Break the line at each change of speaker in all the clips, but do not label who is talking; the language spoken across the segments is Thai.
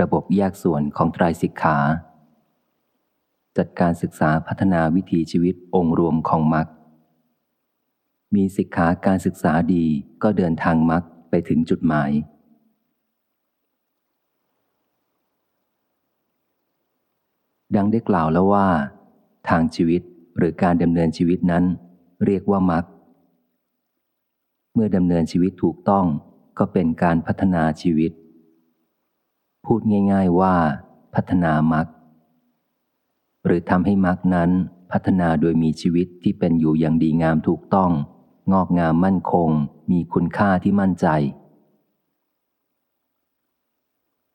ระบบแยกส่วนของไตรสิกขา จัดการศึกษาพัฒนาวิถีชีวิตองค์รวมของมรรคมีสิกขาการศึกษาดีก็เดินทางมรรคไปถึงจุดหมาย ดังได้กล่าวแล้วว่า ทางชีวิตหรือการดำเนินชีวิตนั้น เรียกว่ามรรคเมื่อดำเนินชีวิตถูกต้องก็เป็นการพัฒนาชีวิต พูดง่ายๆว่า พัฒนามรรคหรือทำให้มรรคนั้นพัฒนาโดยมีชีวิตที่เป็นอยู่อย่างดีงามถูกต้อง งอกงามมั่นคง มีคุณค่าที่มั่นใจ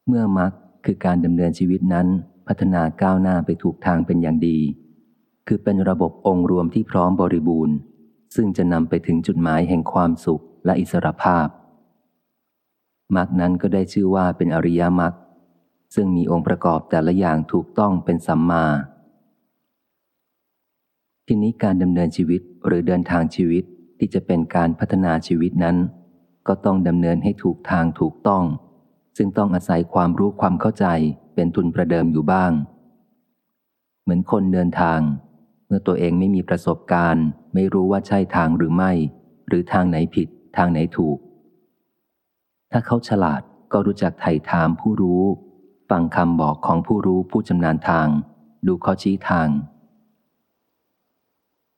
เมื่อมรรคคือการดำเนินชีวิตนั้น พัฒนาก้าวหน้าไปถูกทางเป็นอย่างดี คือเป็นระบบองค์รวมที่พร้อมบริบูรณ์ ซึ่งจะนำไปถึงจุดหมายแห่งความสุขและอิสรภาพ มรรคนั้นก็ได้ชื่อว่าเป็นอริยมรรคซึ่งมีองค์ประกอบแต่ละอย่างถูกต้องเป็นสัมมา ทีนี้การดำเนินชีวิตหรือเดินทางชีวิตที่จะเป็นการพัฒนาชีวิตนั้น ก็ต้องดำเนินให้ถูกทางถูกต้อง ซึ่งต้องอาศัยความรู้ความเข้าใจเป็นทุนประเดิมอยู่บ้าง เหมือนคนเดินทาง เมื่อตัวเองไม่มีประสบการณ์ ไม่รู้ว่าใช่ทางหรือไม่ หรือทางไหนผิด ทางไหนถูก ถ้าเขาฉลาดก็รู้จักไถ่ถามผู้รู้ ฟังคำบอกของผู้รู้ผู้ชำนาญทาง ดูเขาชี้ทาง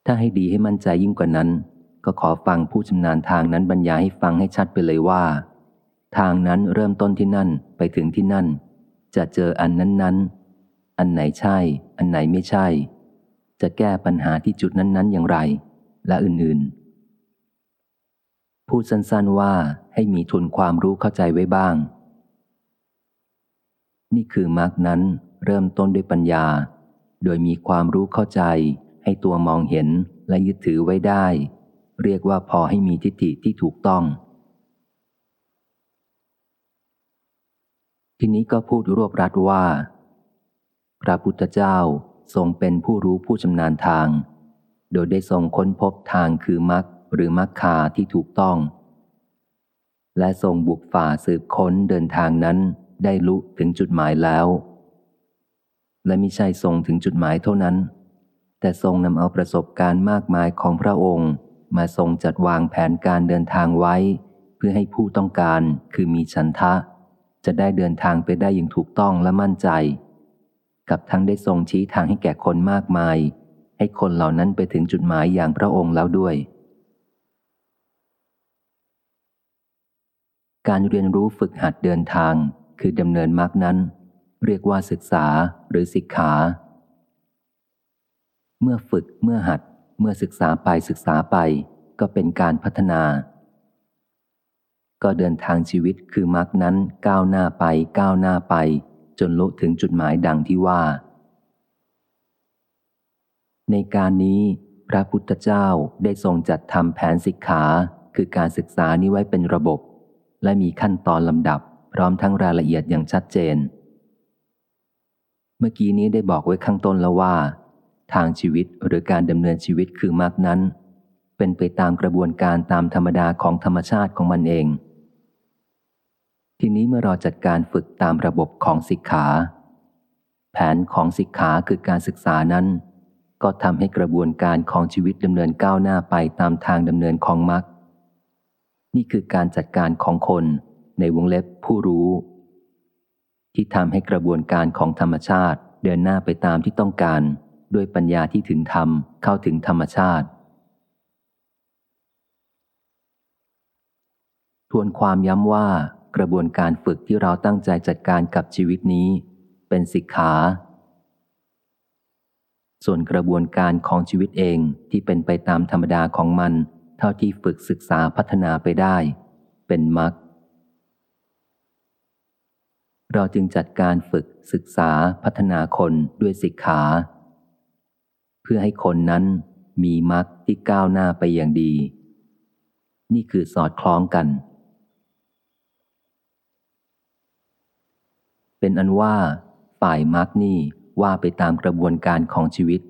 ถ้าให้ดีให้มั่นใจยิ่งกว่านั้น ก็ขอฟังผู้ชำนาญทางนั้นบรรยายให้ฟังให้ชัดไปเลยว่า ทางนั้นเริ่มต้นที่นั่นไปถึงที่นั่น จะเจออันนั้นนั้นอันไหนใช่ อันไหนไม่ใช่ จะแก้ปัญหาที่จุดนั้น ๆ อย่างไร และอื่น ๆ พูดสั้นๆว่าให้มีทุนความรู้เข้าใจไว้บ้าง นี่คือมรรคนั้นเริ่มต้นด้วยปัญญา โดยมีความรู้เข้าใจ ให้ตัวมองเห็นและยึดถือไว้ได้ เรียกว่าพอให้มีทิฏฐิที่ถูกต้อง ทีนี้ก็พูดรวบรัดว่า พระพุทธเจ้าทรงเป็นผู้รู้ผู้ชำนาญทาง โดยได้ทรงค้นพบทางคือมรรค หรือมักคาที่ถูกต้อง และทรงบุกฝ่าสืบค้นเดินทางนั้นได้ลุถึงจุดหมายแล้ว และมิใช่ทรงถึงจุดหมายเท่านั้น แต่ทรงนำเอาประสบการณ์มากมายของพระองค์ มาทรงจัดวางแผนการเดินทางไว้ เพื่อให้ผู้ต้องการคือมีฉันทะ จะได้เดินทางไปได้อย่างถูกต้องและมั่นใจ กับทั้งได้ทรงชี้ทางให้แก่คนมากมาย ให้คนเหล่านั้นไปถึงจุดหมายอย่างพระองค์แล้วด้วย การเรียนรู้ฝึกหัดเดินทางคือดำเนินมรรคนั้น เรียกว่าศึกษาหรือศิกขา เมื่อฝึกเมื่อหัด เมื่อศึกษาไปศึกษาไป ก็เป็นการพัฒนา ก็เดินทางชีวิตคือมรรคนั้นก้าวหน้าไปก้าวหน้าไป จนลุถึงจุดหมายดังที่ว่า ในการนี้พระพุทธเจ้าได้ทรงจัดทำแผนศิกขาคือการศึกษานี้ไว้เป็นระบบ และมีขั้นตอนลำดับ พร้อมทั้งรายละเอียดอย่างชัดเจน เมื่อกี้นี้ได้บอกไว้ข้างต้นแล้วว่า ทางชีวิตหรือการดำเนินชีวิตคือมากนั้น เป็นไปตามกระบวนการตามธรรมดาของธรรมชาติของมันเอง ทีนี้เมื่อเราจัดการฝึกตามระบบของสิกขา แผนของสิกขาคือการศึกษานั้น ก็ทำให้กระบวนการของชีวิตดำเนินก้าวหน้าไปตามทางดำเนินของมรรค นี่คือการจัดการของคนในวงเล็บผู้รู้ ที่ทำให้กระบวนการของธรรมชาติเดินหน้าไปตามที่ต้องการ ด้วยปัญญาที่ถึงธรรมเข้าถึงธรรมชาติ ทวนความย้ำว่ากระบวนการฝึกที่เราตั้งใจจัดการกับชีวิตนี้ เป็นสิกขา ส่วนกระบวนการของชีวิตเองที่เป็นไปตามธรรมดาของมัน ท่าที่ฝึกศึกษาพัฒนาไปได้ เป็นมรรคเราจึงจัดการฝึกศึกษาพัฒนาคนด้วยสิกขา เพื่อให้คนนั้นมีมรรคที่ก้าวหน้าไปอย่างดี นี่คือสอดคล้องกัน เป็นอันว่า ฝ่ายมรรคนี่ว่าไปตามกระบวนการของชีวิต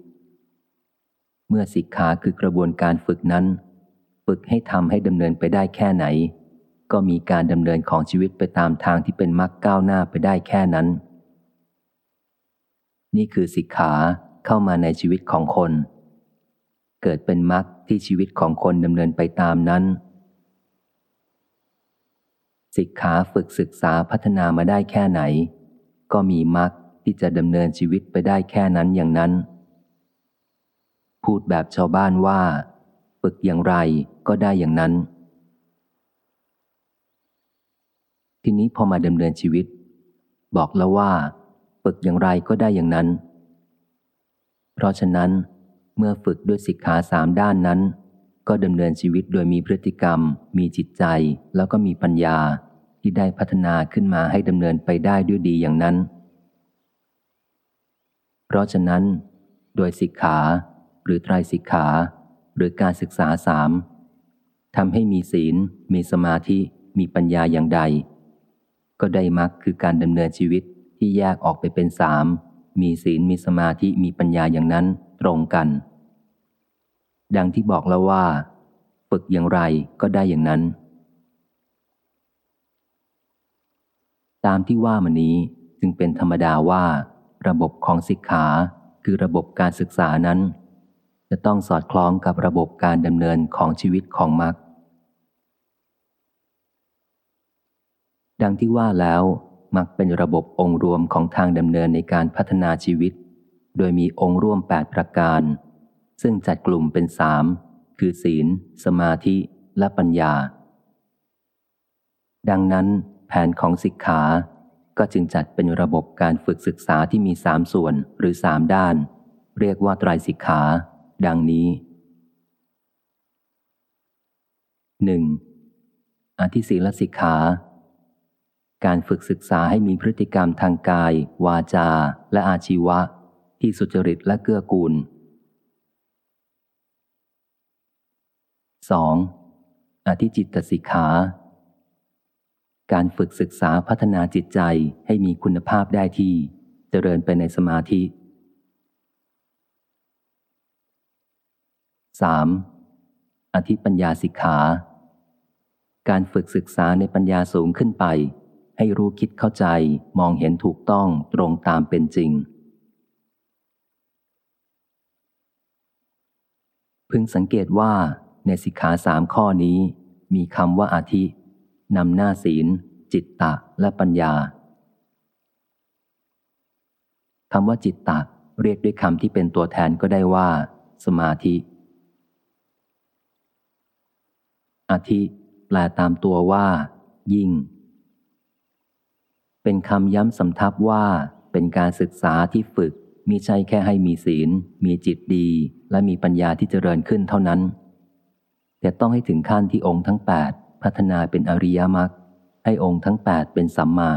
เมื่อสิกขาคือกระบวนการฝึกนั้น ฝึกให้ทำให้ดำเนินไปได้แค่ไหน ก็มีการดำเนินของชีวิตไปตามทางที่เป็นมรรคก้าวหน้าไปได้แค่นั้น นี่คือสิกขาเข้ามาในชีวิตของคน เกิดเป็นมรรคที่ชีวิตของคนดำเนินไปตามนั้น สิกขาฝึกศึกษาพัฒนามาได้แค่ไหน ก็มีมรรคที่จะดำเนินชีวิตไปได้แค่นั้นอย่างนั้น พูดแบบชาวบ้านว่า ฝึกอย่างไรก็ได้อย่างนั้น ทีนี้พอมาดำเนินชีวิต บอกแล้วว่า ฝึกอย่างไรก็ได้อย่างนั้น เพราะฉะนั้น เมื่อฝึกด้วยสิกขาสามด้านนั้น ก็ดำเนินชีวิตโดยมีพฤติกรรม มีจิตใจแล้วก็มีปัญญาที่ได้พัฒนาขึ้นมาให้ดำเนินไปได้ด้วยดีอย่างนั้น เพราะฉะนั้น โดยสิกขาหรือไตรสิกขา หรือการศึกษาสามทำให้มีศีล มีสมาธิ มีปัญญาอย่างใด ก็ได้มักคือการดำเนินชีวิตที่แยกออกไปเป็นสาม มีศีล มีสมาธิ มีปัญญาอย่างนั้นตรงกัน ดังที่บอกแล้วว่า ฝึกอย่างไรก็ได้อย่างนั้น ตามที่ว่ามานี้จึงเป็นธรรมดาว่า ระบบของศิกขาคือระบบการศึกษานั้น จะต้องสอดคล้องกับระบบการดำเนินของชีวิตของมรรคดังที่ว่าแล้วมักเป็นระบบองค์รวมของทางดำเนินในการพัฒนาชีวิต โดยมีองค์ร่วม 8 ประการ ซึ่งจัดกลุ่มเป็นสามคือศีล สมาธิ และปัญญา ดังนั้น แผนของสิกขา ก็จึงจัดเป็นระบบการฝึกศึกษาที่มีสามส่วนหรือสามด้าน เรียกว่าไตรสิกขา ดังนี้ 1. อธิศีลสิกขา การฝึกศึกษาให้มีพฤติกรรมทางกาย วาจา และอาชีวะ ที่สุจริตและเกื้อกูล 2. อธิจิตสิกขา การฝึกศึกษาพัฒนาจิตใจให้มีคุณภาพได้ที่ เจริญไปในสมาธิ 3. อธิปัญญาสิกขา การฝึกศึกษาในปัญญาสูงขึ้นไป ให้รู้คิดเข้าใจมองเห็นถูกต้องตรงตามเป็นจริง พึงสังเกตว่าในสิกขาสามข้อนี้ มีคำว่าอาทินำหน้าศีล จิตตะและปัญญาคำว่าจิตตะเรียกด้วยคำที่เป็นตัวแทนก็ได้ว่า สมาธิ อาทิ แปลตามตัวว่า ยิ่ง เป็นคำย้ำสำทับว่าเป็นการศึกษาที่ฝึกมีใช่แค่ให้มีศีล มีจิตดี และมีปัญญาที่เจริญขึ้นเท่านั้น แต่ต้องให้ถึงขั้นที่องค์ทั้งแปดพัฒนาเป็นอริยมรรคให้องค์ทั้งแปดเป็นสัมมา